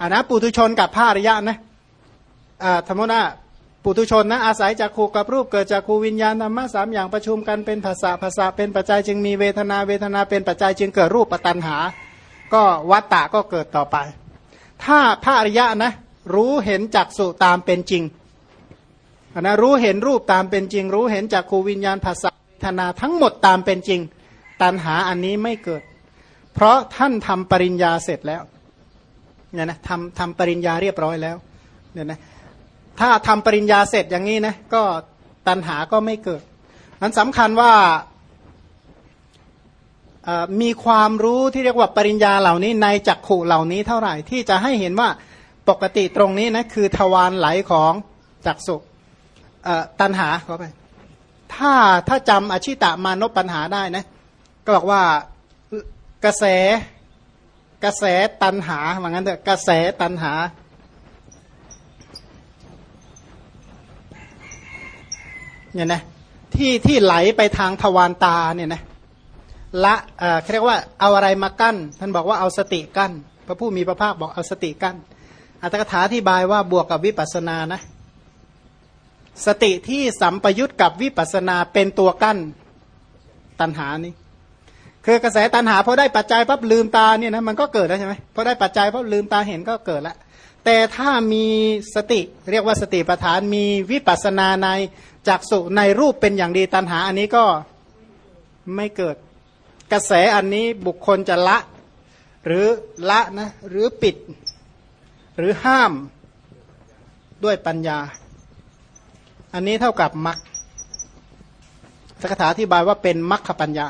อ่านะปุถุชนกับพระอริยะนะอ่าธรรมนะปุถุชนนะอาศัยจากขูกับรูปเกิดจากขูวิญญาณธรรมะสามอย่างประชุมกันเป็นภาษาภาษาเป็นปัจจัยจึงมีเวทนาเวทนาเป็นปัจจัยจึงเกิดรูปปตันหา ก็วัตตะก็เกิดต่อไป ถ้าพระอริยะนะรู้เห็นจักสุตามเป็นจริงนะรู้เห็นรูปตามเป็นจริง รู้เห็นจากขูวิญญาณภาษาเวทนาทั้งหมดตามเป็นจริง ตันหาอันนี้ไม่เกิด เพราะท่านทำปริญญาเสร็จแล้ว เนี่ยนะทำทำปริญญาเรียบร้อยแล้วเนี่ยนะถ้าทำปริญญาเสร็จอย่างนี้นะก็ตันหาก็ไม่เกิดนั้นสำคัญว่ามีความรู้ที่เรียกว่าปริญญาเหล่านี้ในจักขู่เหล่านี้เท่าไหร่ที่จะให้เห็นว่าปกติตรงนี้นะคือทวารไหลของจักสุตันหาเข้าไป ถ้าถ้าจำอชิตามานพปัญหาได้นะก็บอกว่ากระแส กระแสตันหาว่างั้นเถอะกระแสตันหา เนี่ยนะที่ที่ไหลไปทางทวารตาเนี่ยนะละเอ่อเรียกว่าเอาอะไรมากั้น ท่านบอกว่าเอาสติกั้น พระผู้มีพระภาคบอกเอาสติกั้น อัตถกถาที่บายว่าบวกกับวิปัสนานะ สติที่สัมปยุตกับวิปัสนาเป็นตัวกั้นตันหานี้ คือกระแสตันหาพอได้ปัจจัยปั๊บลืมตาเนี่ยนะมันก็เกิดแล้วใช่ไหมพอได้ปัจจัยปั๊บลืมตาเห็นก็เกิดล้วแต่ถ้ามีสติเรียกว่าสติปัฏฐานมีวิปัสนาในจักสุในรูปเป็นอย่างดีตันหาอันนี้ก็ไม่เกิด กระแสอันนี้บุคคลจะละ หรือละนะหรือปิด หรือห้ามด้วยปัญญา อันนี้เท่ากับมรรคสกถาที่บายว่าเป็นมรรคปัญญา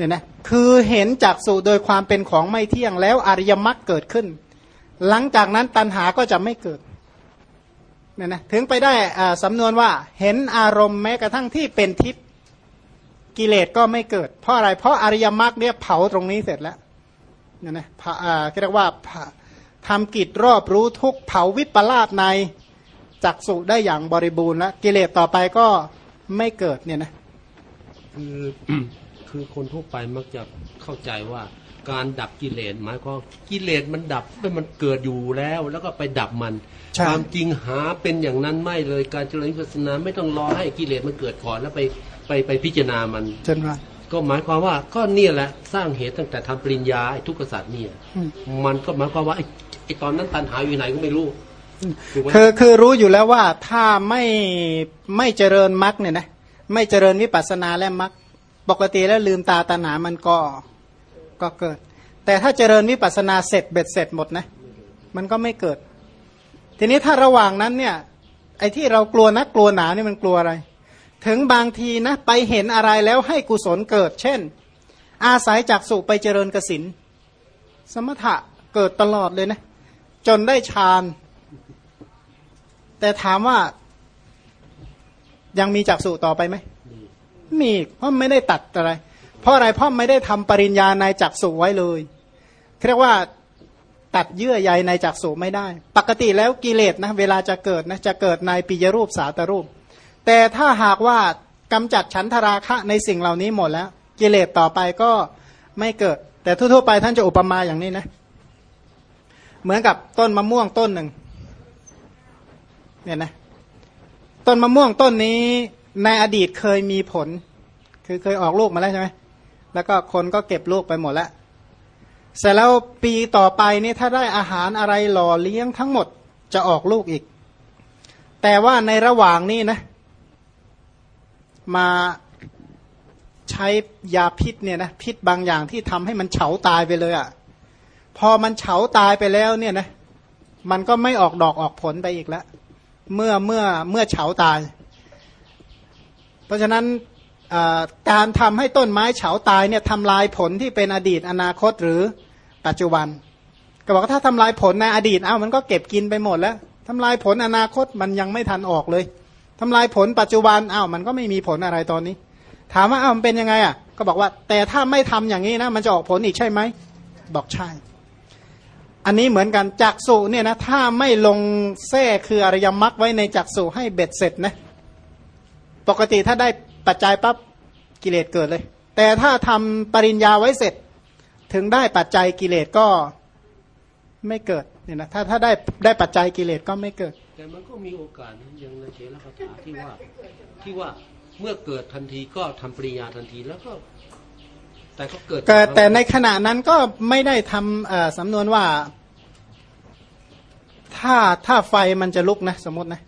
เนี่ยนะคือเห็นจากสุโดยความเป็นของไม่เที่ยงแล้วอริยมรรคเกิดขึ้น หลังจากนั้นตัณหาก็จะไม่เกิดเนี่ยนะถึงไปได้สำนวนว่าเห็นอารมณ์แม้กระทั่งที่เป็นทิพย์กิเลสก็ไม่เกิด เพราะอะไรเพราะอริยมรรคเนี่ยเผาตรงนี้เสร็จแล้วเนี่ยนะเรียกว่าทำกิจรอบรู้ทุกเผาวิปลาสในจักสุได้อย่างบริบูรณ์แล้วกิเลสต่อไปก็ไม่เกิดเนี่ยนะคือ คือคนทั่วไปมักจะเข้าใจว่าการดับกิเลสหมายความกิเลสมันดับมันเกิดอยู่แล้ว แล้วก็ไปดับมันความจริงหาเป็นอย่างนั้นไม่เลยการเจริญวิปัสสนาไม่ต้องรอให้กิเลสมันเกิดก่อนแล้วไปไปไปพิจารณามันเช่นว่าก็หมายความว่าก็เนี่ยแหละสร้างเหตุตั้งแต่ทำปริญญาทุกขศาสตร์เนี่ย มันก็หมายความว่าไอ้ตอนนั้นตันหาอยู่ไหนก็ไม่รู้คือคือรู้อยู่แล้วว่าถ้าไม่ไม่เจริญมรรคเนี่ยนะไม่เจริญวิปัสสนาและมรรค ปกติแล้วลืมตาตาหนามันก็ก็เกิด แต่ถ้าเจริญวิปัสนาเสร็จเบ็ดเสร็จหมดนะมันก็ไม่เกิด ทีนี้ถ้าระหว่างนั้นเนี่ยไอ้ที่เรากลัวนะกลัวหนานี่มันกลัวอะไร ถึงบางทีนะไปเห็นอะไรแล้วให้กุศลเกิด เช่น อาศัยจากสุไปเจริญกสินสมถะเกิดตลอดเลยนะ จนได้ฌาน แต่ถามว่ายังมีจักสุต่อไปไหม มีเพราะไม่ได้ตัดอะไร เพราะอะไรเพราะไม่ได้ทำปริญญาในจักสุไว้เลยเรียกว่าตัดเยื่อใยในจักสุไม่ได้ ปกติแล้วกิเลสนะเวลาจะเกิดนะจะเกิดในปิยรูปสาตรูป แต่ถ้าหากว่ากำจัดฉันทราคะในสิ่งเหล่านี้หมดแล้ว กิเลสต่อไปก็ไม่เกิด แต่ทั่วๆไปท่านจะอุปมาอย่างนี้นะ เหมือนกับต้นมะม่วงต้นหนึ่งเนี่ยนะต้นมะม่วงต้นนี้ ในอดีตเคยมีผล คือเคยออกลูกมาแล้วใช่ไหมแล้วก็คนก็เก็บลูกไปหมดแล้วเสร็จแล้วปีต่อไปนี่ถ้าได้อาหารอะไรหล่อเลี้ยงทั้งหมดจะออกลูกอีก แต่ว่าในระหว่างนี้นะ มาใช้ยาพิษเนี่ยนะพิษบางอย่างที่ทำให้มันเฉาตายไปเลยอะ่ะ พอมันเฉาตายไปแล้วเนี่ยนะมันก็ไม่ออกดอกออกผลไปอีกแล้ว เมื่อเมื่อเมื่อเฉาตาย เพราะฉะนั้นการทำให้ต้นไม้เฉาตายเนี่ยทำลายผลที่เป็นอดีตอนาคตหรือปัจจุบัน ก็บอกว่าถ้าทำลายผลในอดีตเอ้ามันก็เก็บกินไปหมดแล้วทำลายผลอนาคตมันยังไม่ทันออกเลยทำลายผลปัจจุบันเอ้ามันก็ไม่มีผลอะไรตอนนี้ ถามว่าเอ้ามันเป็นยังไงอะก็บอกว่าแต่ถ้าไม่ทำอย่างนี้นะมันจะออกผลอีกใช่ไหมบอกใช่ อันนี้เหมือนกันจักสุเนี่ยนะถ้าไม่ลงแท้คืออริยมรรคไว้ในจักสุให้เบ็ดเสร็จนะ ปกติถ้าได้ปัจจัยปั๊บกิเลสเกิดเลย แต่ถ้าทำปริญญาไว้เสร็จ ถึงได้ปัจจัยกิเลสก็ไม่เกิดเนี่ยนะถ้าถ้าได้ได้ปัจจัยกิเลสก็ไม่เกิด แต่มันก็มีโอกาสนะอย่างในเถรคาถาที่ว่าที่ว่าเมื่อเกิดทันทีก็ทำปริญญาทันทีแล้วก็แต่ก็เกิดเกิดแต่ในขณะนั้นก็ไม่ได้ทำเอ่อสำนวนว่า ถ้าถ้าไฟมันจะลุกนะ สมมตินะ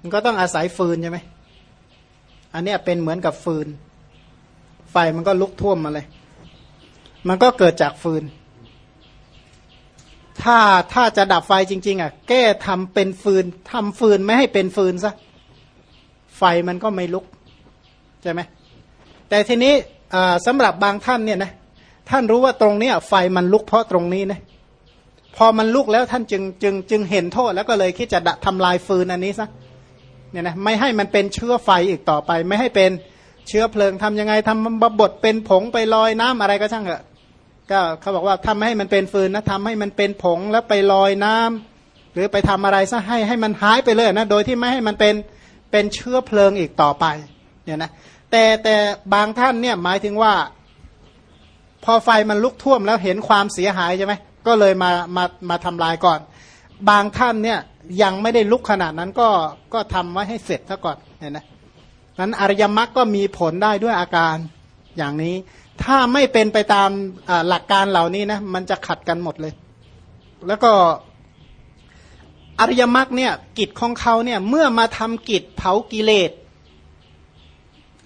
มันก็ต้องอาศัยฟืนใช่ไหม อันเนี้ยเป็นเหมือนกับฟืน ไฟมันก็ลุกท่วมมาเลย มันก็เกิดจากฟืน ถ้าถ้าจะดับไฟจริง ๆ อะ แก้ทำเป็นฟืนทำฟืนไม่ให้เป็นฟืนซะไฟมันก็ไม่ลุกใช่ไหมแต่ทีนี้อ่าสำหรับบางท่านเนี่ยนะท่านรู้ว่าตรงนี้ไฟมันลุกเพราะตรงนี้นะพอมันลุกแล้วท่านจึงจึงจึงเห็นโทษแล้วก็เลยคิดจะดะทำลายฟืนอันนี้ซะ เนี่ยนะไม่ให้มันเป็นเชื้อไฟอีกต่อไป ไม่ให้เป็นเชื้อเพลิงทำยังไงทำบดเป็นผงไปลอยน้ำอะไรก็ช่างเถอะก็เขาบอกว่าทำให้มันเป็นฟืนนะทำให้มันเป็นผงแล้วไปลอยน้ำหรือไปทำอะไรซะให้ให้มันหายไปเลยนะโดยที่ไม่ให้มันเป็นเป็นเชื้อเพลิงอีกต่อไปเนี่ยนะแต่แต่บางท่านเนี่ยหมายถึงว่า พอไฟมันลุกท่วมแล้วเห็นความเสียหายใช่ไหมก็เลยมามามาทำลายก่อน บางท่านเนี่ยยังไม่ได้ลุกขนาดนั้นก็ก็ทำไว้ให้เสร็จซะก่อนเห็นไหมนั้นอริยมรรคก็มีผลได้ด้วยอาการอย่างนี้ ถ้าไม่เป็นไปตามหลักการเหล่านี้นะมันจะขัดกันหมดเลย แล้วก็อริยมรรคเนี่ยกิจของเขาเนี่ยเมื่อมาทำกิจเผากิเลส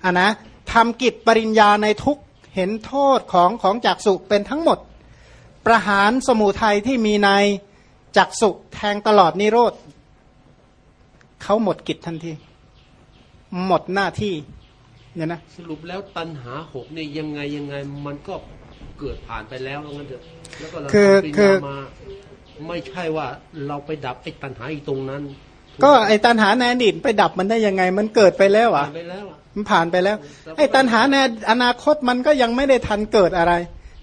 อะนะทำกิจปริญญาในทุกเห็นโทษของของจักสุเป็นทั้งหมด ประหารสมุทัยที่มีใน จักสุแทงตลอดนิโรธเขาหมดกิจทันที หมดหน้าที่เนี่ยนะสรุปแล้วตัณหาหกเนี่ยยังไงยังไงมันก็เกิดผ่านไปแล้วแล้วงั้นเถอะแล้วก็เราคือทำปริญคือญามาไม่ใช่ว่าเราไปดับไอ้ตัณหาอีกตรงนั้น ก็ไอ้ตันหาในอดีตไปดับมันได้ยังไง มันเกิดไปแล้วผ่าอะนไปแล้วอะมันผ่านไปแล้ว ไอ้ตันหาในอนาคตมันก็ยังไม่ได้ทันเกิดอะไร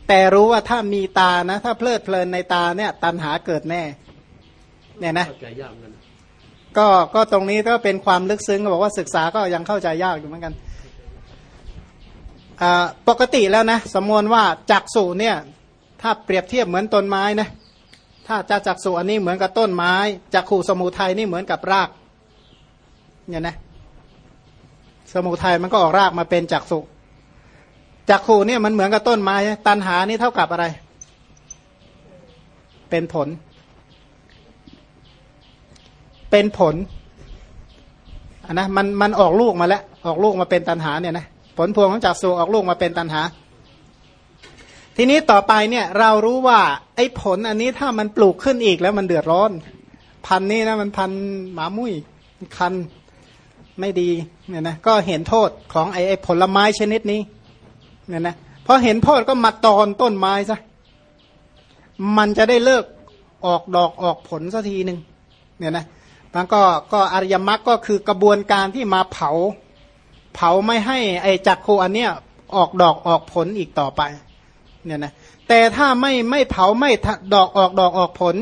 แต่รู้ว่าถ้ามีตานะ ถ้าเพลิดเพลินในตาเนี่ย ตันหาเกิดแน่ เนี่ยนะเข้าใจยากเหมือนกันนะก็ก็ตรงนี้ก็เป็นความลึกซึ้งก็บอกว่าศึกษาก็ยังเข้าใจยากอยู่เหมือนกันอ่าปกติแล้วนะสมมติว่าจักษุเนี่ย ถ้าเปรียบเทียบเหมือนต้นไม้นะถ้าจะจักษุอันนี้เหมือนกับต้นไม้จักขู่สมุทัยนี่เหมือนกับรากเนี่ยนะสมุทัยมันก็ออกรากมาเป็นจักษุจักขู่เนี่ยมันเหมือนกับต้นไม้ ตันหานี่เท่ากับอะไร เป็นผล เป็นผลนนะมันมันออกลูกมาแล้ว ออกลูกมาเป็นตันหาเนี่ยนะผลพวงของจักสุออกลูกมาเป็นตันหา ทีนี้ต่อไปเนี่ยเรารู้ว่าไอ้ผลอันนี้ถ้ามันปลูกขึ้นอีกแล้วมันเดือดร้อน พันนี้นะมันพันหมามุ้ยคันไม่ดีเนี่ยนะก็เห็นโทษของไอ้ไอ้ผลไม้ชนิดนี้เนี่ยนะพอเห็นโทษก็มาตอนต้นไม้ซะมันจะได้เลิกออกดอกออกผลสักทีหนึ่งเนี่ยนะ มันก็ก็อริยมรรคก็คือกระบวนการที่มาเผา เผาไม่ให้ไอจักรโคอันเนี้ยออกดอกออกผลอีกต่อไปเนี่ยนะแต่ถ้าไม่ไม่เผาไม่ดอกออกดอกออกผล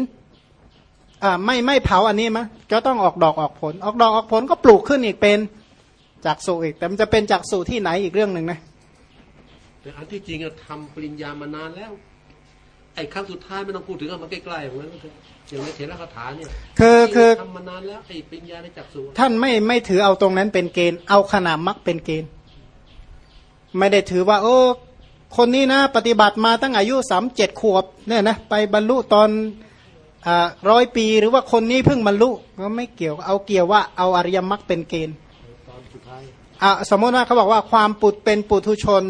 อ่าไม่ไม่เผาอันนี้มั้ยก็ต้องออกดอกออกผล ออกดอกออกผลก็ปลูกขึ้นอีกเป็นจักสุอีก แต่มันจะเป็นจักสุที่ไหนอีกเรื่องหนึ่งนะแต่อันที่จริงอะทำปริญญามานานแล้ว ไอ้ครั้งสุดท้ายไม่ต้องพูดถึงเอามาใกล้ๆของนั้นเถอะอย่างในเถรคาถาเนี่ยคือคือทำมานานแล้วไอ้ปริญญาในจักรสุท่านไม่ไม่ถือเอาตรงนั้นเป็นเกณฑ์เอาขนามมักเป็นเกณฑ์ ไม่ได้ถือว่า โอ้คนนี้นะ ปฏิบัติมาตั้งอายุสามเจ็ดขวบเนี่ยนะไปบรรลุตอนอ่าร้อยปีหรือว่าคนนี้เพิ่งบรรลุก็ไม่เกี่ยวเอาเกี่ยวว่าเอาอริยมรรคเป็นเกณฑ์ตอนสุดท้ายอะสมมติว่าเขาบอกว่าความปุตเป็นปุถุชน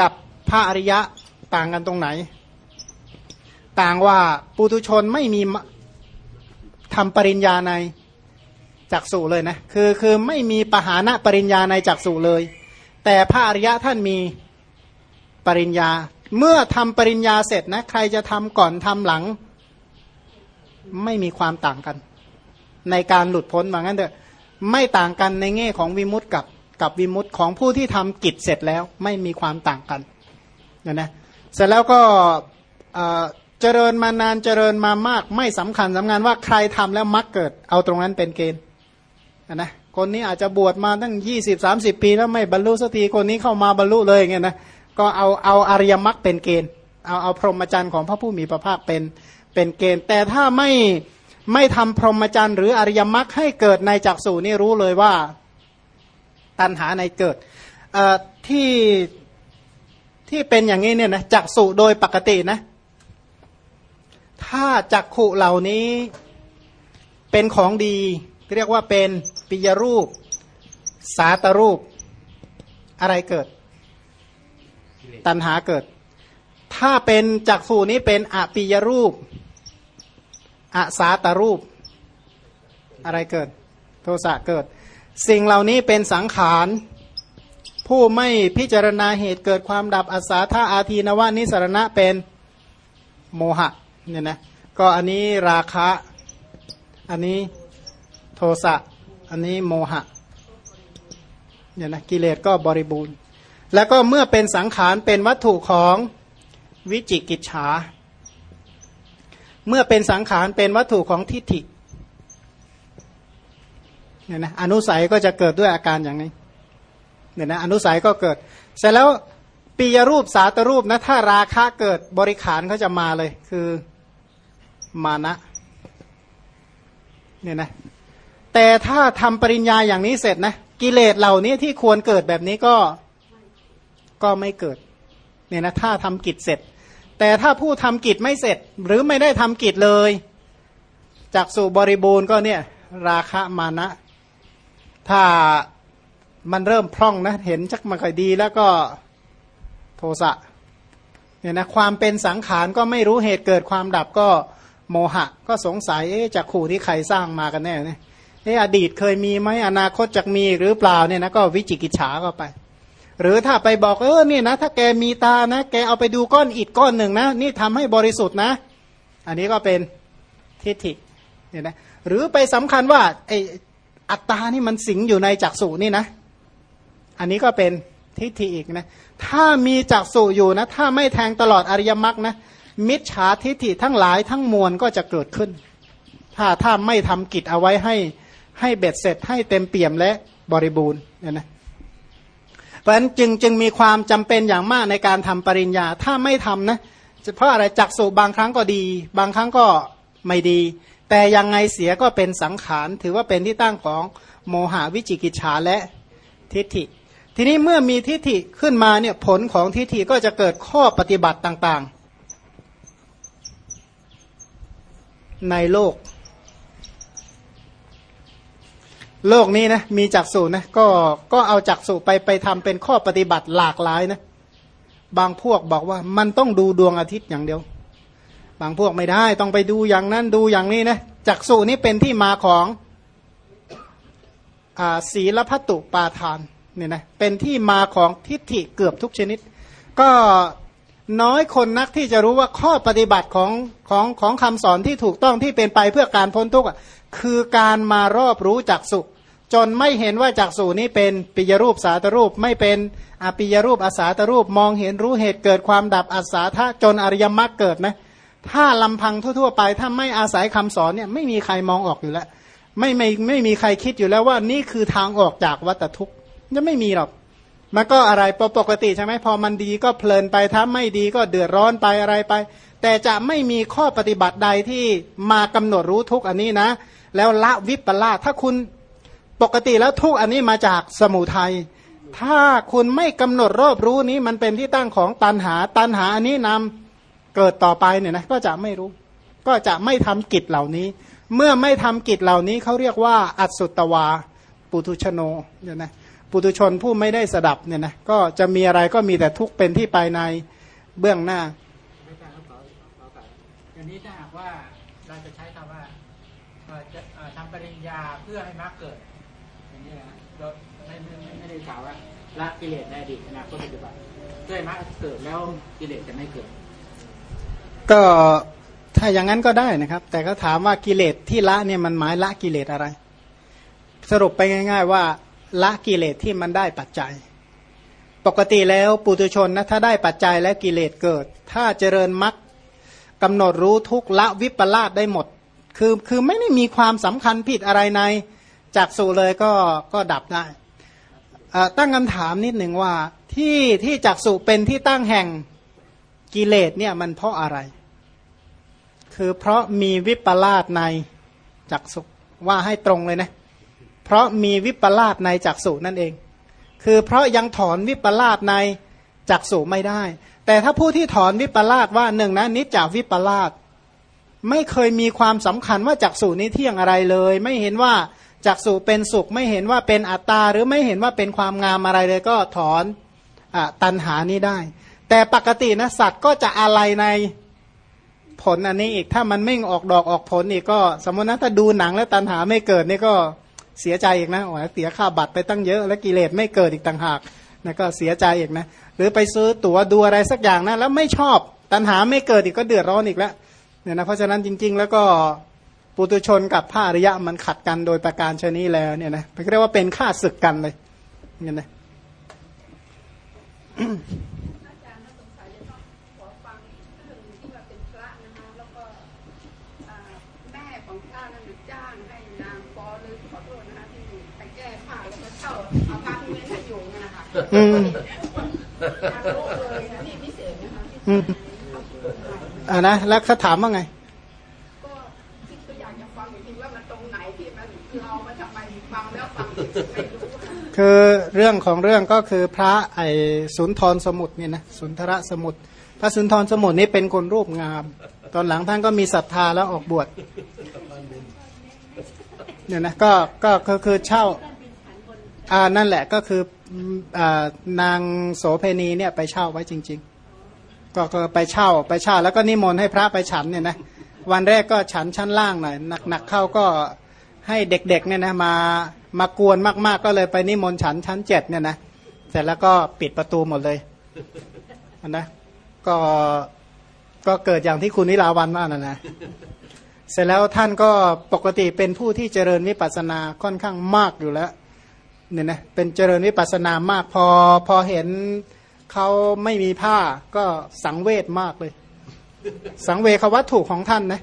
กับพระอริยะ ต่างกันตรงไหน ต่างว่าปุถุชนไม่มีทำปริญญาในจักสุเลยนะคือคือไม่มีปหานะปริญญาในจักสุเลย แต่พระอริยะท่านมีปริญญา เมื่อทำปริญญาเสร็จนะใครจะทำก่อนทำหลัง ไม่มีความต่างกัน ในการหลุดพ้นว่างั้นเถอะไม่ต่างกันในแง่ของวิมุตติกับกับวิมุตติของผู้ที่ทำกิจเสร็จแล้วไม่มีความต่างกันนะนะ เสร็จแล้วก็เจริญมานานเจริญมามาก ไม่สำคัญสำคัญว่าใครทำแล้วมักเกิด เอาตรงนั้นเป็นเกณฑ์นะนะคนนี้อาจจะบวชมาตั้งยี่สิบสามสิบปีแล้วไม่บรรลุสักทีคนนี้เข้ามาบรรลุเลยอย่างเงี้ยนะก็เอาเอาอริยมรรคเป็นเกณฑ์เอาเอาพรหมจรรย์ของพระผู้มีพระภาคเป็นเป็นเกณฑ์ แต่ถ้าไม่ไม่ทำพรหมจรรย์หรืออริยมรรคให้เกิดในจักสูนี่รู้เลยว่าตัณหาในเกิดที่ ที่เป็นอย่างนี้เนี่ยนะจักสุโดยปกตินะ ถ้าจักขุเหล่านี้เป็นของดี เรียกว่าเป็นปิยรูป สาตรูป อะไรเกิด ตัณหาเกิด ถ้าเป็นจักสูนี้เป็นอปิยรูปอสาตรูป อะไรเกิด โทสะเกิด สิ่งเหล่านี้เป็นสังขาร ผู้ไม่พิจารณาเหตุเกิดความดับอาสาธาอาทีนวานิสรณะเป็นโมหะเนี่ยนะก็อันนี้ราคะ อันนี้โทสะ อันนี้โมหะเนี่ยนะกิเลสก็บริบูรณ์ แล้วก็เมื่อเป็นสังขารเป็นวัตถุของวิจิกิจฉา เมื่อเป็นสังขารเป็นวัตถุของทิฏฐิเนี่ยนะอนุสัยก็จะเกิดด้วยอาการอย่างนี้ เนี่ยนะอนุสัยก็เกิด เสร็จแล้วปียรูปสาตรูปนะถ้าราคะเกิดบริขารเขาจะมาเลยคือมานะเนี่ยนะแต่ถ้าทำปริญญาอย่างนี้เสร็จนะกิเลสเหล่านี้ที่ควรเกิดแบบนี้ก็ก็ไม่เกิดเนี่ยนะถ้าทำกิจเสร็จ แต่ถ้าผู้ทำกิจไม่เสร็จ หรือไม่ได้ทำกิจเลยจากสู่บริบูรณ์ก็เนี่ยราคะมานะ ถ้า มันเริ่มพร่องนะ เห็นชักมาค่อยดีแล้วก็โทสะเนี่ยนะความเป็นสังขารก็ไม่รู้เหตุเกิดความดับก็โมหะ ก็สงสัยจากขู่ที่ใครสร้างมากันแน่เนี่ยอดีตเคยมีไหมอนาคตจะมีหรือเปล่าเนี่ยนะก็วิจิกิจฉาก็ไป หรือถ้าไปบอกเออเนี่ยนะ ถ้าแกมีตานะ แกเอาไปดูก้อนอิดก้อนหนึ่งนะ นี่ทำให้บริสุทธิ์นะ อันนี้ก็เป็นทิฏฐิเนี่ยนะหรือไปสำคัญว่าไออัตตานี่มันสิงอยู่ในจักษุนี่นะ อันนี้ก็เป็นทิฏฐิอีกนะ ถ้ามีจักสุอยู่นะ ถ้าไม่แทงตลอดอริยมรรคนะ มิจฉาทิฏฐิทั้งหลายทั้งมวลก็จะเกิดขึ้น ถ้าถ้าไม่ทำกิจเอาไว้ให้ให้เบ็ดเสร็จให้เต็มเปี่ยมและบริบูรณ์เนี่ยนะเพราะฉะนั้นจึงจึงมีความจำเป็นอย่างมากในการทำปริญญา ถ้าไม่ทำนะเพราะอะไรจักสุบางครั้งก็ดี บางครั้งก็ไม่ดี แต่ยังไงเสียก็เป็นสังขาร ถือว่าเป็นที่ตั้งของโมหะวิจิกิจฉาและทิฏฐิ ทีนี้เมื่อมีทิฏฐิขึ้นมาเนี่ยผลของทิฏฐิก็จะเกิดข้อปฏิบัติต่างๆ ในโลก โลกนี้นะมีจักษุนะก็ก็เอาจักษุไปไปทำเป็นข้อปฏิบัติหลากหลายนะบางพวกบอกว่ามันต้องดูดวงอาทิตย์อย่างเดียว บางพวกไม่ได้ต้องไปดูอย่างนั้นดูอย่างนี้นะจักษุนี้เป็นที่มาของอศีลพัตุปาทาน เนี่ยนะเป็นที่มาของทิฏฐิเกือบทุกชนิด ก็น้อยคนนักที่จะรู้ว่าข้อปฏิบัติของของของคำสอนที่ถูกต้องที่เป็นไปเพื่อการพ้นทุกข์คือการมารอบรู้จักสุจนไม่เห็นว่าจักสูนี้เป็นปิยรูปสาตรูปไม่เป็นอปิยรูปอาสาตรูปมองเห็นรู้เหตุเกิดความดับอาสาทะจนอริยมรรคเกิดนะถ้าลำพังทั่วๆไป ถ้าไม่อาศัยคำสอนเนี่ยไม่มีใครมองออกอยู่แล้ว ไม่ไม่ไม่มีใครคิดอยู่แล้วว่านี่คือทางออกจากวัฏทุกข์ จะไม่มีหรอก มันก็อะไรปกติใช่ไหมพอมันดีก็เพลินไปถ้าไม่ดีก็เดือดร้อนไปอะไรไป แต่จะไม่มีข้อปฏิบัติใดที่มากำหนดรู้ทุกอันนี้นะ แล้วละวิปลาสถ้าคุณปกติแล้วทุกอันนี้มาจากสมุทัยถ้าคุณไม่กำหนดรอบรู้นี้มันเป็นที่ตั้งของตันหาตันหาอันนี้นำเกิดต่อไปเนี่ยนะก็จะไม่รู้ ก็จะไม่ทำกิจเหล่านี้ เมื่อไม่ทำกิจเหล่านี้เขาเรียกว่า อัสุตวา ปุถุชโนเนี่ยนะ ปุถุชนผู้ไม่ได้สดับเนี่ยนะก็จะมีอะไรก็มีแต่ทุกเป็นที่ไปในเบื้องหน้าอย่างนี้ถ้าหากว่าเราจะใช้คำว่าจะทำปริญญาเพื่อให้มรรคเกิดอย่างนี้นะเราไม่ไม่ไม่ได้กล่าวว่าละกิเลสในอดีตอนาคตปัจจุบันเพื่อให้มรรคเกิดแล้วกิเลสจะไม่เกิด ก็ถ้าอย่างนั้นก็ได้นะครับ แต่ก็ถามว่ากิเลสที่ละเนี่ยมันหมายละกิเลสอะไร สรุปไปง่าย ๆ ว่า ละกิเลสที่มันได้ปัจจัย ปกติแล้วปุถุชนนะถ้าได้ปัจจัยและกิเลสเกิด ถ้าเจริญมรรคกำหนดรู้ทุกละวิปลาสได้หมด คือคือไม่ได้มีความสำคัญผิดอะไรในจากสู่เลยก็ก็ดับได้ตั้งคำถามนิดหนึ่งว่าที่ที่จักสุเป็นที่ตั้งแห่งกิเลสเนี่ยมันเพราะอะไร คือเพราะมีวิปลาสในจักสุว่าให้ตรงเลยนะ เพราะมีวิปลาสในจักสุนั่นเอง คือเพราะยังถอนวิปลาสในจักสุไม่ได้ แต่ถ้าผู้ที่ถอนวิปลาสว่าหนึ่งนะนิจจาวิปลาสไม่เคยมีความสำคัญว่าจักสุนี้เที่ยงอะไรเลย ไม่เห็นว่าจักสุเป็นสุข ไม่เห็นว่าเป็นอัตตา หรือไม่เห็นว่าเป็นความงามอะไรเลยก็ถอนอตันหานี้ได้ แต่ปกตินะสัตว์ก็จะอะไรในผลอันนี้อีกถ้ามันไม่ออกดอกออกผลอีกก็ สมมตินะถ้าดูหนังแล้วตันหาไม่เกิดนี่ก็ เสียใจอีกนะโอ้เสียค่าบัตรไปตั้งเยอะ แล้วกิเลสไม่เกิดอีกต่างหากนะก็เสียใจอีกนะ หรือไปซื้อตั๋วดูอะไรสักอย่างนะแล้วไม่ชอบตันหาไม่เกิดอีกก็เดือดร้อนอีกแล้วเนี่ยนะเพราะฉะนั้นจริง ๆ แล้วก็ปุตุชนกับพระอริยะมันขัดกันโดยประการชนี้แล้วเนี่ยนะเรียกว่าเป็นค่าศึกกันเลยเนี่ยนะ อืมอืมอ่านะแล้วเขาถามว่าไงก็ก็อยากจะฟังอีกทีว่ามันตรงไหนที่มันเรามาทำไมฟังแล้วฟังอีกไม่รู้คือเรื่องของเรื่องก็คือพระไอสุนทรสมุทรเนี่ยนะสุนทรสมุทรพระสุนทรสมุทรนี่เป็นคนรูปงาม ตอนหลังท่านก็มีศรัทธาแล้วออกบวช เนี่ยนะก็ก็ก็คือเช่าอ่านั่นแหละก็คืออ่านางโสเพณีเนี่ยไปเช่าไว้จริง ๆ ก็ก็ไปเช่าไปเช่า แล้วก็นิมนต์ให้พระไปฉันเนี่ยนะวันแรกก็ฉันชั้นล่างหน่อยหนักๆเข้าก็ให้เด็กๆเนี่ยนะมามากวนมากๆ ก็เลยไปนิมนต์ฉันชั้นเจ็ดเนี่ยนะเสร็จแล้วก็ปิดประตูหมดเลยนะก็ก็เกิดอย่างที่คุณนิราวันว่านั่นนะ เสร็จแล้วท่านก็ปกติเป็นผู้ที่เจริญวิปัสสนาค่อนข้างมากอยู่แล้วเนี่ยนะเป็นเจริญวิปัสสนามากพอพอเห็นเขาไม่มีผ้าก็สังเวชมากเลย สังเวควัตถุของท่านนะ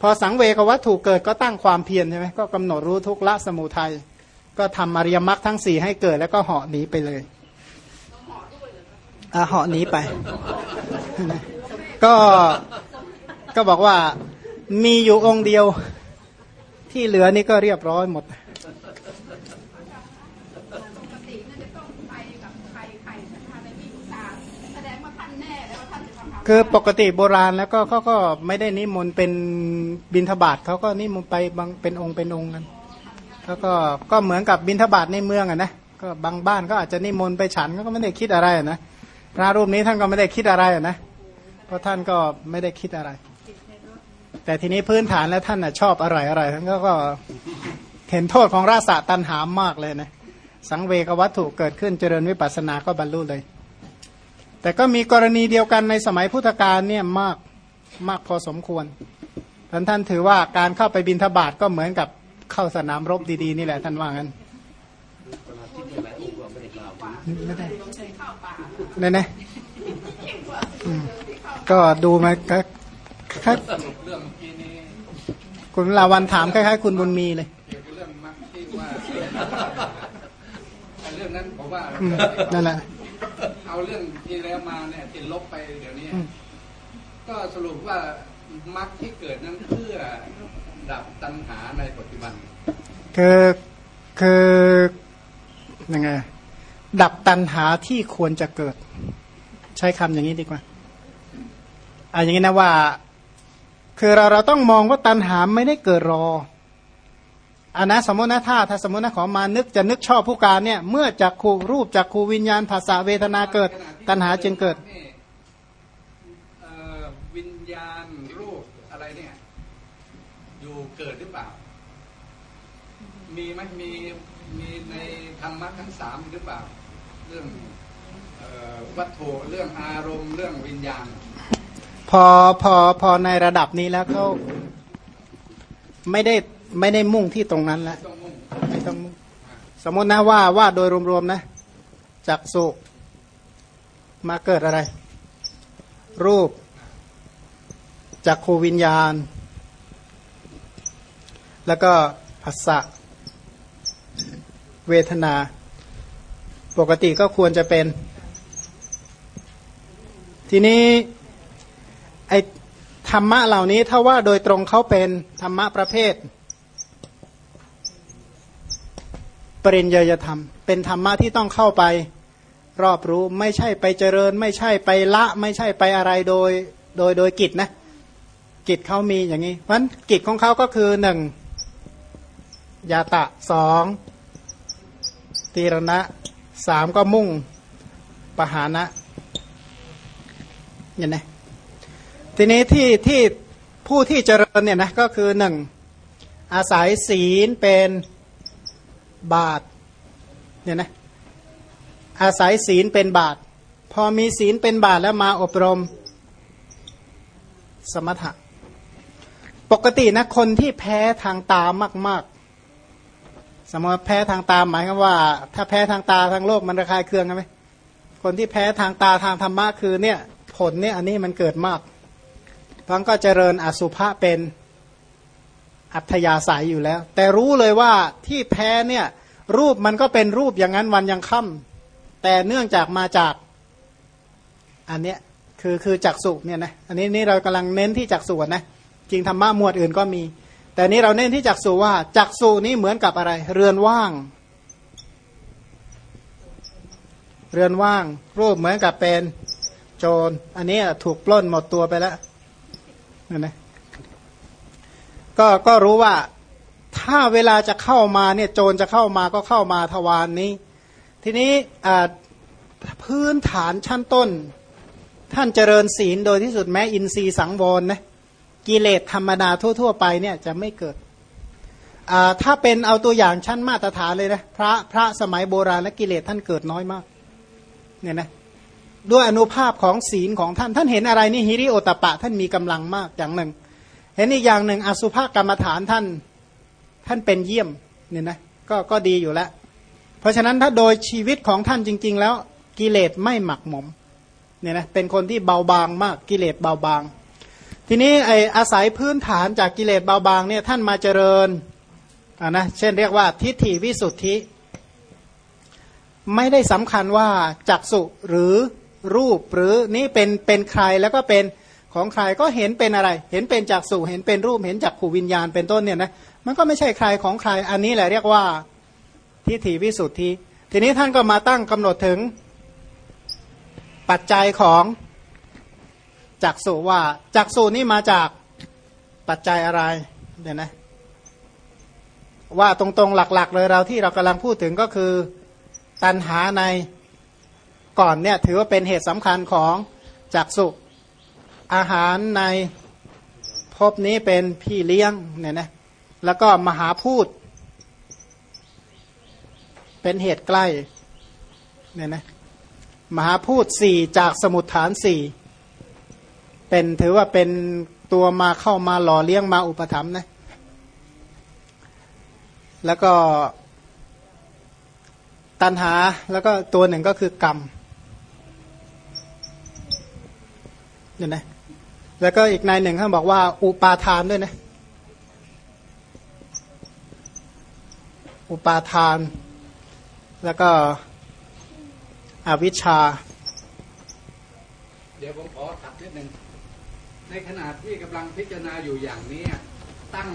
พอสังเวควัตถุเกิดก็ตั้งความเพียรใช่ไหมก็กำหนดรู้ทุกละสมุทัยก็ทำอริยมรรคทั้งสี่ให้เกิดแล้วก็เหาะหนีไปเลยเหาะหนีไป ก็ก็บอกว่า มีอยู่องค์เดียว ที่เหลือนี่ก็เรียบร้อยหมดคือปกติโบราณแล้วก็เขาก็ไม่ได้นิมนต์เป็นบิณฑบาตเขาก็นิมนต์ไปบางเป็นองค์เป็นองค์กันแล้วก็ก็เหมือนกับบิณฑบาตในเมืองอะนะก็บางบ้านก็อาจจะนิมนต์ไปฉันก็ไม่ได้คิดอะไรนะพระรูปนี้ท่านก็ไม่ได้คิดอะไรนะเพราะท่านก็ไม่ได้คิดอะไร แต่ทีนี้พื้นฐานแล้วท่านน่ะชอบอร่อยอร่อยท่านก็ก็เห็นโทษของราษะตันหามากเลยนะสังเวกวัตถุเกิดขึ้นเจริญวิปัสสนาก็บรรลุเลย แต่ก็มีกรณีเดียวกันในสมัยพุทธกาลเนี่ยมากมากพอสมควรท่านท่านถือว่าการเข้าไปบินทบาทก็เหมือนกับเข้าสนามรบดีๆ นี่แหละท่านว่างั้นไม่ได้เนี่ยนะอืมก็ดูมา ก็คล้ายคุณลาวันถามคล้ายๆ คุณบุญมีเลยเกี่ยวกับเรื่องมักที่ว่าไอ้เรื่องนั้นผมว่าอืมนั่นแหละเอาเรื่องที่แล้วมาเนี่ยที่ลบไปเดี๋ยวนี้อืมก็สรุปว่ามักที่เกิดนั้นเพื่อดับตัณหาในปัจจุบันคือคือยังไงดับตัณหาที่ควรจะเกิด ใช้คำอย่างนี้ดีกว่าอ่าอย่างนี้นะว่า คือเราเราต้องมองว่าตัณหาไม่ได้เกิดรออันนะสมมตินะถ้าถ้าสมมตินะขอมานึกจะนึกชอบผู้การเนี่ย เมื่อจากขูรูปจากขูวิญญาณภาษาเวทนาเกิด ตัณหาจึงเกิดวิญญาณรูปอะไรเนี่ย อยู่เกิดหรือเปล่า มีไหมมีมีในธรรมะทั้งสามหรือเปล่า เรื่องวัตถุเรื่องอารมณ์เรื่องวิญญาณ พอพอพอในระดับนี้แล้วเขาไม่ได้ไม่ได้มุ่งที่ตรงนั้นแล้วไม่ต้องมุ่งสมมตินะว่าว่าโดยรวมๆนะจักสุมาเกิดอะไร รูปจักขูวิญญาณ แล้วก็ภาษะเวทนา ปกติก็ควรจะเป็น ทีนี้ ไอธรรมะเหล่านี้ถ้าว่าโดยตรงเขาเป็นธรรมะประเภท ปริญญาธรรม เป็นธรรมะที่ต้องเข้าไปรอบรู้ไม่ใช่ไปเจริญ ไม่ใช่ไปละ ไม่ใช่ไปอะไรโดยโดยโดยกิจนะกิจเขามีอย่างนี้เพราะนั้นกิจของเขาก็คือหนึ่งยาตะสองตีรณะสามก็มุ่งปหานะเห็นไหม ทีนี้ที่ที่ผู้ที่เจริญเนี่ยนะก็คือหนึ่งอาศัยศีลเป็นบาทเนี่ยนะอาศัยศีลเป็นบาทพอมีศีลเป็นบาทแล้วมาอบรมสมถะปกตินะคนที่แพ้ทางตามาก ๆ สมมติแพ้ทางตาหมายความว่า ถ้าแพ้ทางตาทางโลกมันระคายเคืองกันไหมคนที่แพ้ทางตาทางธรรมะคือเนี่ย ผลเนี่ยอันนี้มันเกิดมาก พังก็เจริญอสุภะเป็นอัธยาศัยอยู่แล้ว แต่รู้เลยว่าที่แพ้เนี่ยรูปมันก็เป็นรูปอย่างนั้นวันยังค่ำแต่เนื่องจากมาจากอันเนี้ยคือคือจักสุเนี่ยนะอันนี้นี่เรากำลังเน้นที่จักสุนะจริงธรรมะหมวดอื่นก็มี แต่นี้เราเน้นที่จักสุว่าจักสุนี้เหมือนกับอะไร เรือนว่าง เรือนว่าง รูปเหมือนกับเป็นโจร อันนี้ถูกปล้นหมดตัวไปแล้ว นั่นนะก็ก็รู้ว่าถ้าเวลาจะเข้ามาเนี่ยโจรจะเข้ามาก็เข้ามาทวารนนี้ ทีนี้พื้นฐานชั้นต้น ท่านเจริญศีลโดยที่สุดแม้อินทรีย์สังวรนะกิเลสธรรมดาทั่ว ๆ ไปเนี่ยจะไม่เกิด ถ้าเป็นเอาตัวอย่างชั้นมาตรฐานเลยนะพระพระสมัยโบราณและกิเลสท่านเกิดน้อยมากเนี่ยนะ ด้วยอนุภาพของศีลของท่าน ท่านเห็นอะไรนี่ฮิริโอตปะ ท่านมีกำลังมากอย่างหนึ่ง เห็นอีกอย่างหนึ่งอสุภกรรมฐานท่านท่านเป็นเยี่ยมเนี่ยนะก็ก็ดีอยู่แล้ว เพราะฉะนั้นถ้าโดยชีวิตของท่านจริง ๆ แล้วกิเลสไม่หมักหมมเนี่ยนะเป็นคนที่เบาบางมากกิเลสเบาบาง ทีนี้ไออาศัยพื้นฐานจากกิเลสเบาบางเนี่ยท่านมาเจริญอ่านะเช่นเรียกว่าทิฏฐิวิสุทธิ ไม่ได้สำคัญว่าจักสุหรือ รูปหรือนี่เป็นเป็นใครแล้วก็เป็นของใครก็เห็นเป็นอะไร เห็นเป็นจักสุเห็นเป็นรูปเห็นจักขูวิญญาณเป็นต้นเนี่ยนะมันก็ไม่ใช่ใครของใครอันนี้แหละเรียกว่าทิฏฐิวิสุทธิ ทีนี้ท่านก็มาตั้งกำหนดถึงปัจจัยของจักสุว่าจักสุนี่มาจากปัจจัยอะไรเดี๋ยวนะว่าตรงๆหลักๆ เลยเราที่เรากำลังพูดถึงก็คือตันหาใน ก่อนเนี่ยถือว่าเป็นเหตุสำคัญของจักสุอาหารในภพนี้เป็นพี่เลี้ยงเนี่ยนะแล้วก็มหาพูด เป็นเหตุใกล้เนี่ยนะมหาพูดสี่จากสมุดฐานสี่เป็นถือว่าเป็นตัวมาเข้ามาหล่อเลี้ยงมาอุปถัมภ์นะแล้วก็ตันหาแล้วก็ตัวหนึ่งก็คือกรรม เนี่ยนะแล้วก็อีกนายหนึ่งเขาบอกว่า อุปาทานด้วยนะ อุปาทาน แล้วก็อวิชชา เดี๋ยวผมขอตัดนิดหนึ่งในขณะที่กำลังพิจารณาอยู่อย่างนี้ตั้ง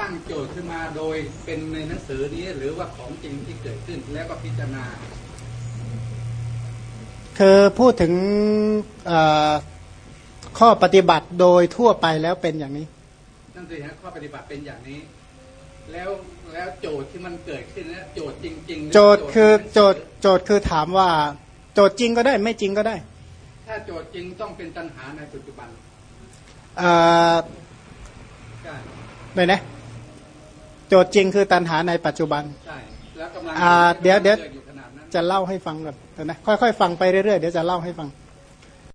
ตั้งโจทย์ขึ้นมาโดยเป็นในหนังสือนี้หรือว่าของจริงที่เกิดขึ้นแล้วก็พิจารณา คือพูดถึง ข้อปฏิบัติโดยทั่วไปแล้วเป็นอย่างนี้นั่นสิฮะข้อปฏิบัติเป็นอย่างนี้ แล้วแล้วโจทย์ที่มันเกิดขึ้นนะโจทย์จริงๆ โจทย์คือโจทย์โจทย์คือถามว่า โจทย์จริงก็ได้ไม่จริงก็ได้ ถ้าโจทย์จริงต้องเป็นตัณหาในปัจจุบันอ่าใช่เลยนะโจทย์จริงคือตัณหาในปัจจุบันใช่แล้วกำลังอ่าเดี๋ยวเดี๋ยวกิอยู่ขนาดนั้นจะเล่าให้ฟังก่อนเดี๋ยวนะค่อยๆฟังไปเรื่อยๆเดี๋ยวจะเล่าให้ฟังค